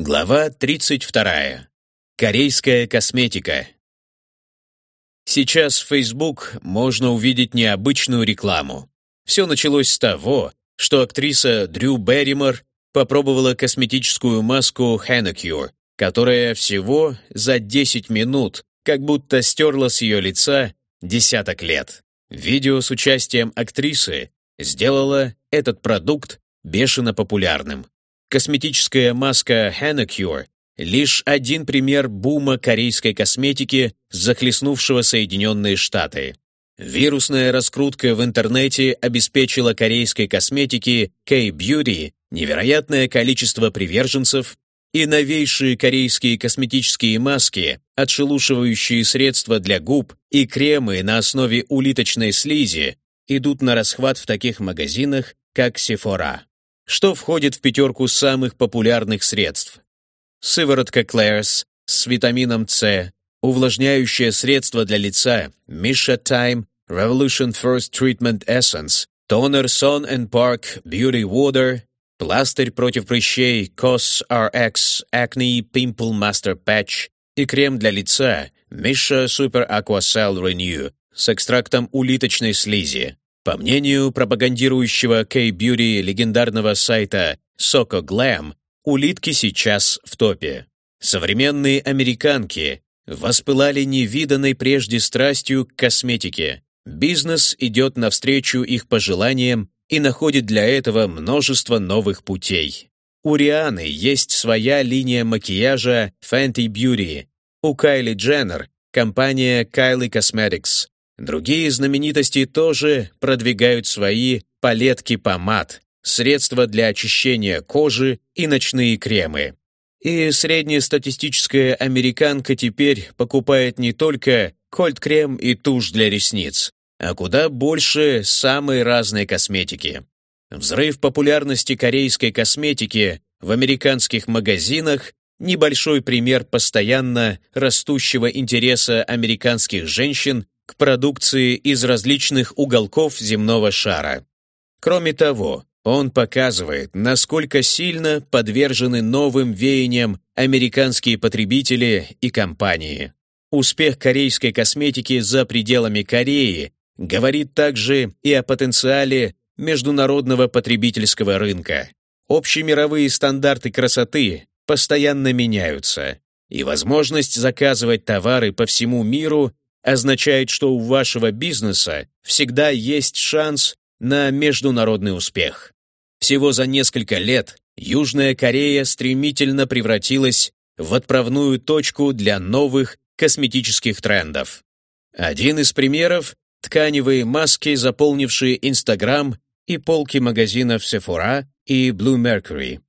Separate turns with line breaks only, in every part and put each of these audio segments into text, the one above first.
Глава 32. Корейская косметика. Сейчас в Facebook можно увидеть необычную рекламу. Все началось с того, что актриса Дрю Берримор попробовала косметическую маску Hanacure, которая всего за 10 минут как будто стерла с ее лица десяток лет. Видео с участием актрисы сделало этот продукт бешено популярным. Косметическая маска Hanacure — лишь один пример бума корейской косметики, захлестнувшего Соединенные Штаты. Вирусная раскрутка в интернете обеспечила корейской косметике K-Beauty невероятное количество приверженцев, и новейшие корейские косметические маски, отшелушивающие средства для губ и кремы на основе улиточной слизи идут на расхват в таких магазинах, как Sephora что входит в пятерку самых популярных средств. Сыворотка Claire's с витамином С, увлажняющее средство для лица Misha Time Revolution First Treatment Essence, тонер Son and Park Beauty Water, пластырь против прыщей COS RX Acne Pimple Master Patch и крем для лица Misha Super Aqua Cell Renew с экстрактом улиточной слизи. По мнению пропагандирующего K-Beauty легендарного сайта Soco Glam, улитки сейчас в топе. Современные американки воспылали невиданной прежде страстью к косметике. Бизнес идет навстречу их пожеланиям и находит для этого множество новых путей. У Рианы есть своя линия макияжа Fenty Beauty, у Кайли Дженнер – компания Kylie Cosmetics, Другие знаменитости тоже продвигают свои палетки помад, средства для очищения кожи и ночные кремы. И среднестатистическая американка теперь покупает не только кольт-крем и тушь для ресниц, а куда больше самой разной косметики. Взрыв популярности корейской косметики в американских магазинах небольшой пример постоянно растущего интереса американских женщин к продукции из различных уголков земного шара. Кроме того, он показывает, насколько сильно подвержены новым веяниям американские потребители и компании. Успех корейской косметики за пределами Кореи говорит также и о потенциале международного потребительского рынка. Общемировые стандарты красоты постоянно меняются, и возможность заказывать товары по всему миру означает, что у вашего бизнеса всегда есть шанс на международный успех. Всего за несколько лет Южная Корея стремительно превратилась в отправную точку для новых косметических трендов. Один из примеров – тканевые маски, заполнившие Инстаграм и полки магазинов Sephora и Blue Mercury.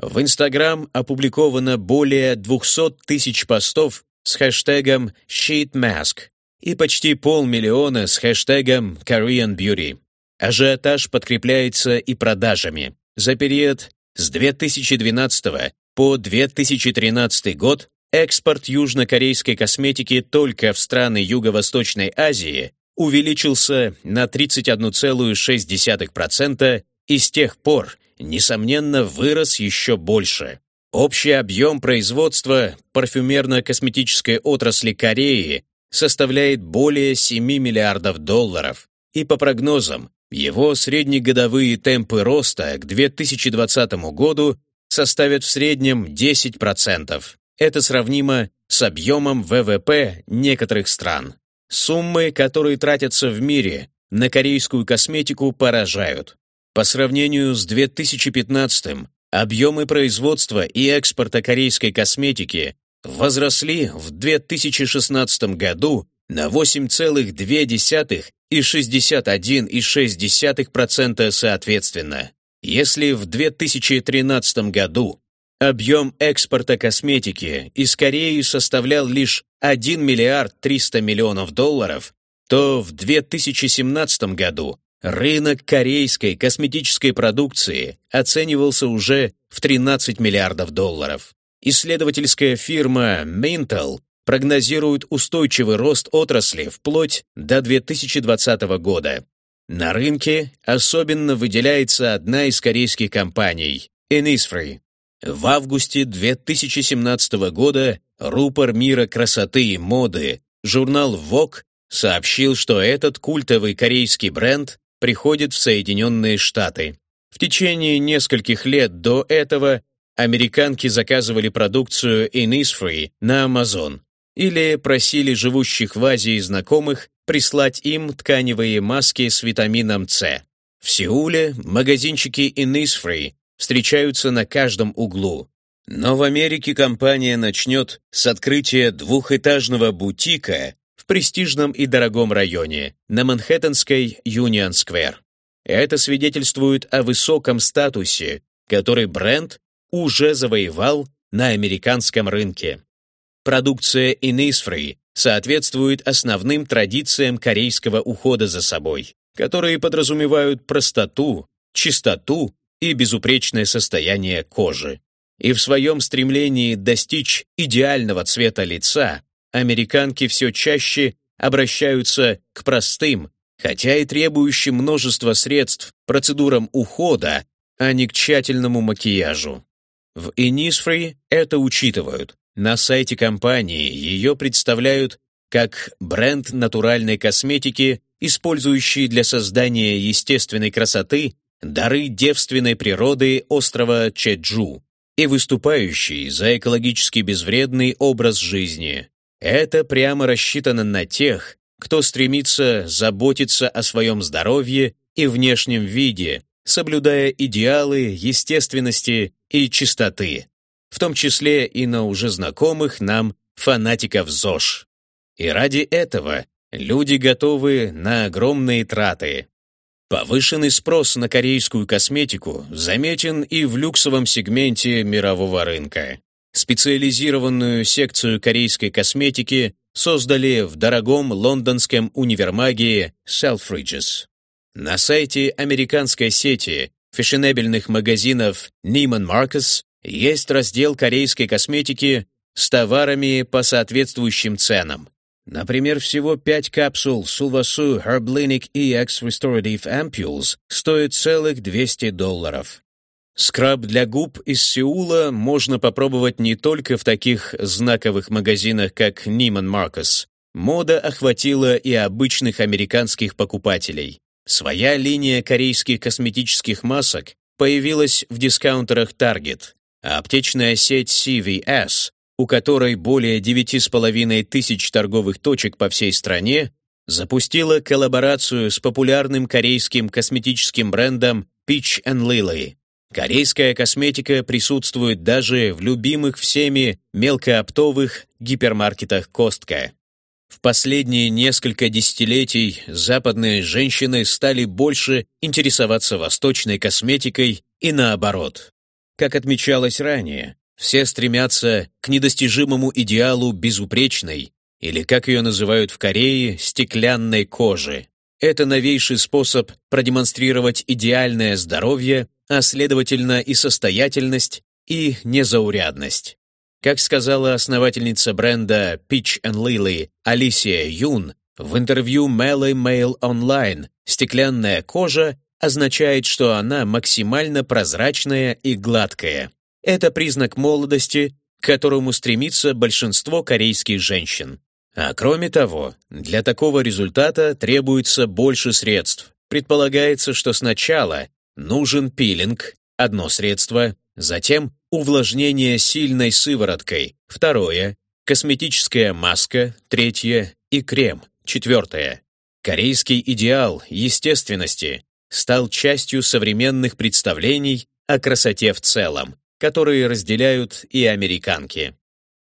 В Инстаграм опубликовано более 200 тысяч постов с хэштегом SheetMask, и почти полмиллиона с хэштегом Korean Beauty. Ажиотаж подкрепляется и продажами. За период с 2012 по 2013 год экспорт южнокорейской косметики только в страны Юго-Восточной Азии увеличился на 31,6% и с тех пор, несомненно, вырос еще больше. Общий объем производства парфюмерно-косметической отрасли Кореи составляет более 7 миллиардов долларов, и по прогнозам, его среднегодовые темпы роста к 2020 году составят в среднем 10%. Это сравнимо с объемом ВВП некоторых стран. Суммы, которые тратятся в мире на корейскую косметику, поражают. По сравнению с 2015 объемы производства и экспорта корейской косметики возросли в 2016 году на 8,2 и 61,6% соответственно. Если в 2013 году объем экспорта косметики из Кореи составлял лишь 1 миллиард 300 миллионов долларов, то в 2017 году рынок корейской косметической продукции оценивался уже в 13 миллиардов долларов. Исследовательская фирма Mintel прогнозирует устойчивый рост отрасли вплоть до 2020 года. На рынке особенно выделяется одна из корейских компаний – Innisfree. В августе 2017 года рупор мира красоты и моды, журнал Vogue, сообщил, что этот культовый корейский бренд приходит в Соединенные Штаты. В течение нескольких лет до этого американки заказывали продукцию Innisfree на Amazon или просили живущих в Азии знакомых прислать им тканевые маски с витамином С. В Сеуле магазинчики Innisfree встречаются на каждом углу. Но в Америке компания начнет с открытия двухэтажного бутика в престижном и дорогом районе на Манхэттенской Юнион-сквер. Это свидетельствует о высоком статусе, который бренд уже завоевал на американском рынке. Продукция Innisfree соответствует основным традициям корейского ухода за собой, которые подразумевают простоту, чистоту и безупречное состояние кожи. И в своем стремлении достичь идеального цвета лица американки все чаще обращаются к простым, хотя и требующим множества средств, процедурам ухода, а не к тщательному макияжу. В Innisfree это учитывают. На сайте компании ее представляют как бренд натуральной косметики, использующий для создания естественной красоты дары девственной природы острова Чеджу и выступающий за экологически безвредный образ жизни. Это прямо рассчитано на тех, кто стремится заботиться о своем здоровье и внешнем виде, соблюдая идеалы естественности и чистоты, в том числе и на уже знакомых нам фанатиков ЗОЖ. И ради этого люди готовы на огромные траты. Повышенный спрос на корейскую косметику заметен и в люксовом сегменте мирового рынка. Специализированную секцию корейской косметики создали в дорогом лондонском универмаге Selfridges. На сайте американской сети фешенебельных магазинов Neiman Marcus есть раздел корейской косметики с товарами по соответствующим ценам. Например, всего 5 капсул Sulvasu Herblinic EX Restorative Ampules стоят целых 200 долларов. Скраб для губ из Сеула можно попробовать не только в таких знаковых магазинах, как Neiman Marcus. Мода охватила и обычных американских покупателей. Своя линия корейских косметических масок появилась в дискаунтерах Target, а аптечная сеть CVS у которой более 9,5 тысяч торговых точек по всей стране, запустила коллаборацию с популярным корейским косметическим брендом Peach and Lily. Корейская косметика присутствует даже в любимых всеми мелкооптовых гипермаркетах Костка. В последние несколько десятилетий западные женщины стали больше интересоваться восточной косметикой и наоборот. Как отмечалось ранее, все стремятся к недостижимому идеалу безупречной, или, как ее называют в Корее, стеклянной кожи. Это новейший способ продемонстрировать идеальное здоровье, а следовательно и состоятельность, и незаурядность. Как сказала основательница бренда Peach and Lily Алисия Юн в интервью Melly Mail Online, стеклянная кожа означает, что она максимально прозрачная и гладкая. Это признак молодости, к которому стремится большинство корейских женщин. А кроме того, для такого результата требуется больше средств. Предполагается, что сначала нужен пилинг, одно средство, затем увлажнение сильной сывороткой, второе, косметическая маска, третье. И крем, четвертое. Корейский идеал естественности стал частью современных представлений о красоте в целом которые разделяют и американки.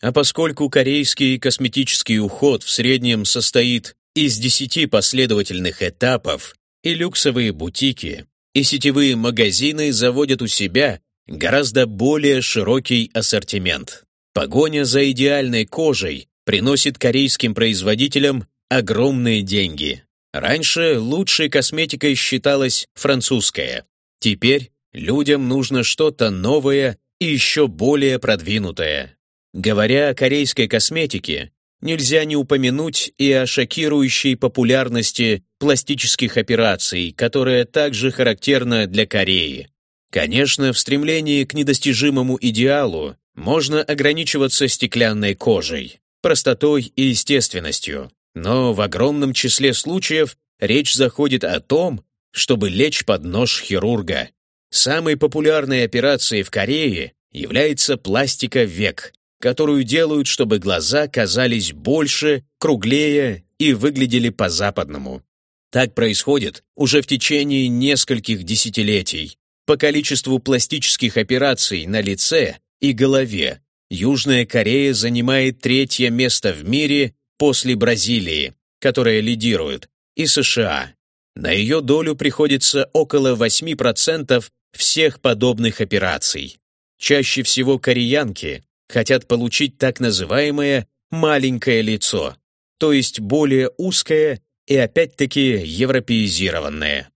А поскольку корейский косметический уход в среднем состоит из 10 последовательных этапов, и люксовые бутики, и сетевые магазины заводят у себя гораздо более широкий ассортимент. Погоня за идеальной кожей приносит корейским производителям огромные деньги. Раньше лучшей косметикой считалась французская. Теперь людям нужно что-то новое и еще более продвинутое. Говоря о корейской косметике, нельзя не упомянуть и о шокирующей популярности пластических операций, которая также характерна для Кореи. Конечно, в стремлении к недостижимому идеалу можно ограничиваться стеклянной кожей, простотой и естественностью, но в огромном числе случаев речь заходит о том, чтобы лечь под нож хирурга. Самой популярной операцией в Корее является пластика век, которую делают, чтобы глаза казались больше, круглее и выглядели по-западному. Так происходит уже в течение нескольких десятилетий. По количеству пластических операций на лице и голове Южная Корея занимает третье место в мире после Бразилии, которая лидирует, и США. На ее долю приходится около 8% всех подобных операций. Чаще всего кореянки хотят получить так называемое «маленькое лицо», то есть более узкое и опять-таки европеизированное.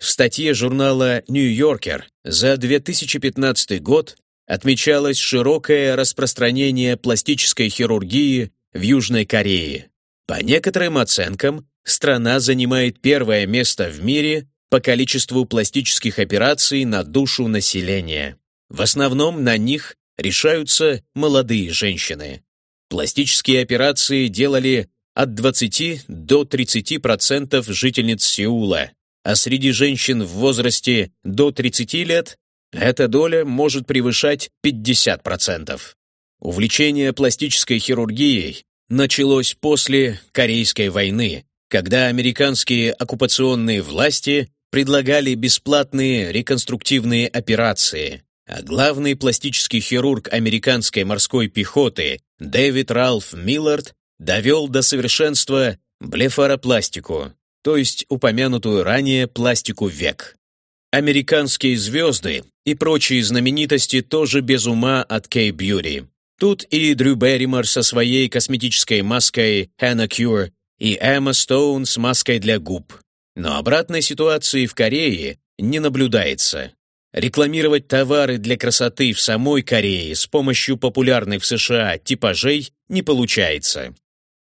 В статье журнала «Нью-Йоркер» за 2015 год отмечалось широкое распространение пластической хирургии в Южной Корее. По некоторым оценкам, страна занимает первое место в мире по количеству пластических операций на душу населения. В основном на них решаются молодые женщины. Пластические операции делали от 20 до 30% жительниц Сеула, а среди женщин в возрасте до 30 лет эта доля может превышать 50%. Увлечение пластической хирургией началось после Корейской войны, когда американские оккупационные власти предлагали бесплатные реконструктивные операции, а главный пластический хирург американской морской пехоты Дэвид Ралф Миллард довел до совершенства блефаропластику, то есть упомянутую ранее пластику век. Американские звезды и прочие знаменитости тоже без ума от Кей-Бьюти. Тут и Дрю Берримор со своей косметической маской Hannah Cure, и Эмма Стоун с маской для губ. Но обратной ситуации в Корее не наблюдается. Рекламировать товары для красоты в самой Корее с помощью популярных в США типажей не получается.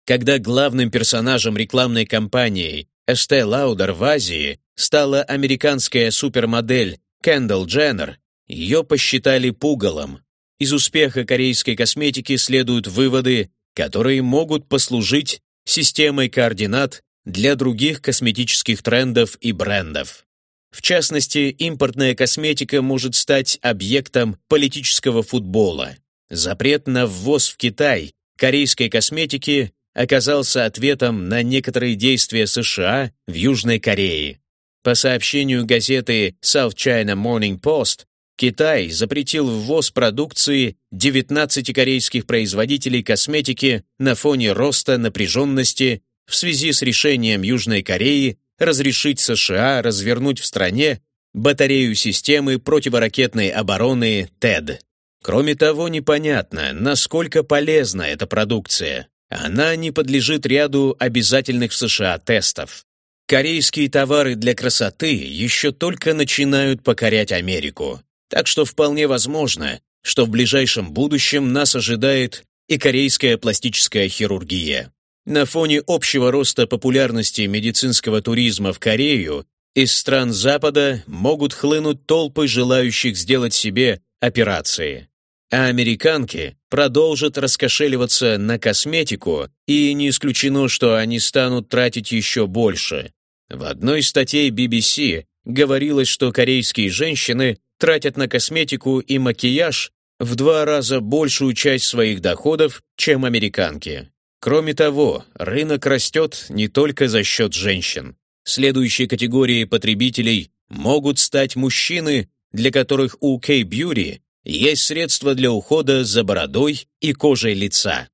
Когда главным персонажем рекламной кампании Эсте Лаудер в Азии стала американская супермодель Кендалл Дженнер, ее посчитали пугалом. Из успеха корейской косметики следуют выводы, которые могут послужить системой координат для других косметических трендов и брендов. В частности, импортная косметика может стать объектом политического футбола. Запрет на ввоз в Китай корейской косметики оказался ответом на некоторые действия США в Южной Корее. По сообщению газеты South China Morning Post, Китай запретил ввоз продукции 19 корейских производителей косметики на фоне роста напряженности в связи с решением Южной Кореи разрешить США развернуть в стране батарею системы противоракетной обороны ТЭД. Кроме того, непонятно, насколько полезна эта продукция. Она не подлежит ряду обязательных в США тестов. Корейские товары для красоты еще только начинают покорять Америку, так что вполне возможно, что в ближайшем будущем нас ожидает и корейская пластическая хирургия. На фоне общего роста популярности медицинского туризма в Корею из стран Запада могут хлынуть толпы желающих сделать себе операции а американки продолжат раскошеливаться на косметику, и не исключено, что они станут тратить еще больше. В одной из статей BBC говорилось, что корейские женщины тратят на косметику и макияж в два раза большую часть своих доходов, чем американки. Кроме того, рынок растет не только за счет женщин. Следующей категорией потребителей могут стать мужчины, для которых у K-Beauty есть средства для ухода за бородой и кожей лица.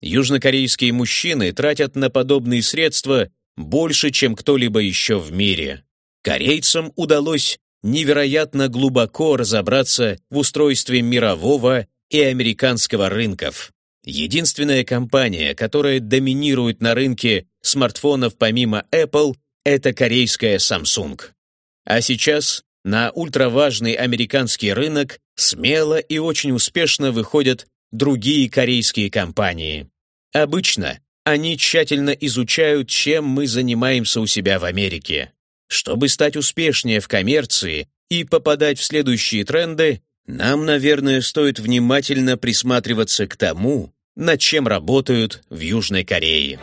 Южнокорейские мужчины тратят на подобные средства больше, чем кто-либо еще в мире. Корейцам удалось невероятно глубоко разобраться в устройстве мирового и американского рынков. Единственная компания, которая доминирует на рынке смартфонов помимо Apple, это корейская Samsung. А сейчас на ультраважный американский рынок смело и очень успешно выходят другие корейские компании. Обычно они тщательно изучают, чем мы занимаемся у себя в Америке. Чтобы стать успешнее в коммерции и попадать в следующие тренды, нам, наверное, стоит внимательно присматриваться к тому, над чем работают в Южной Корее.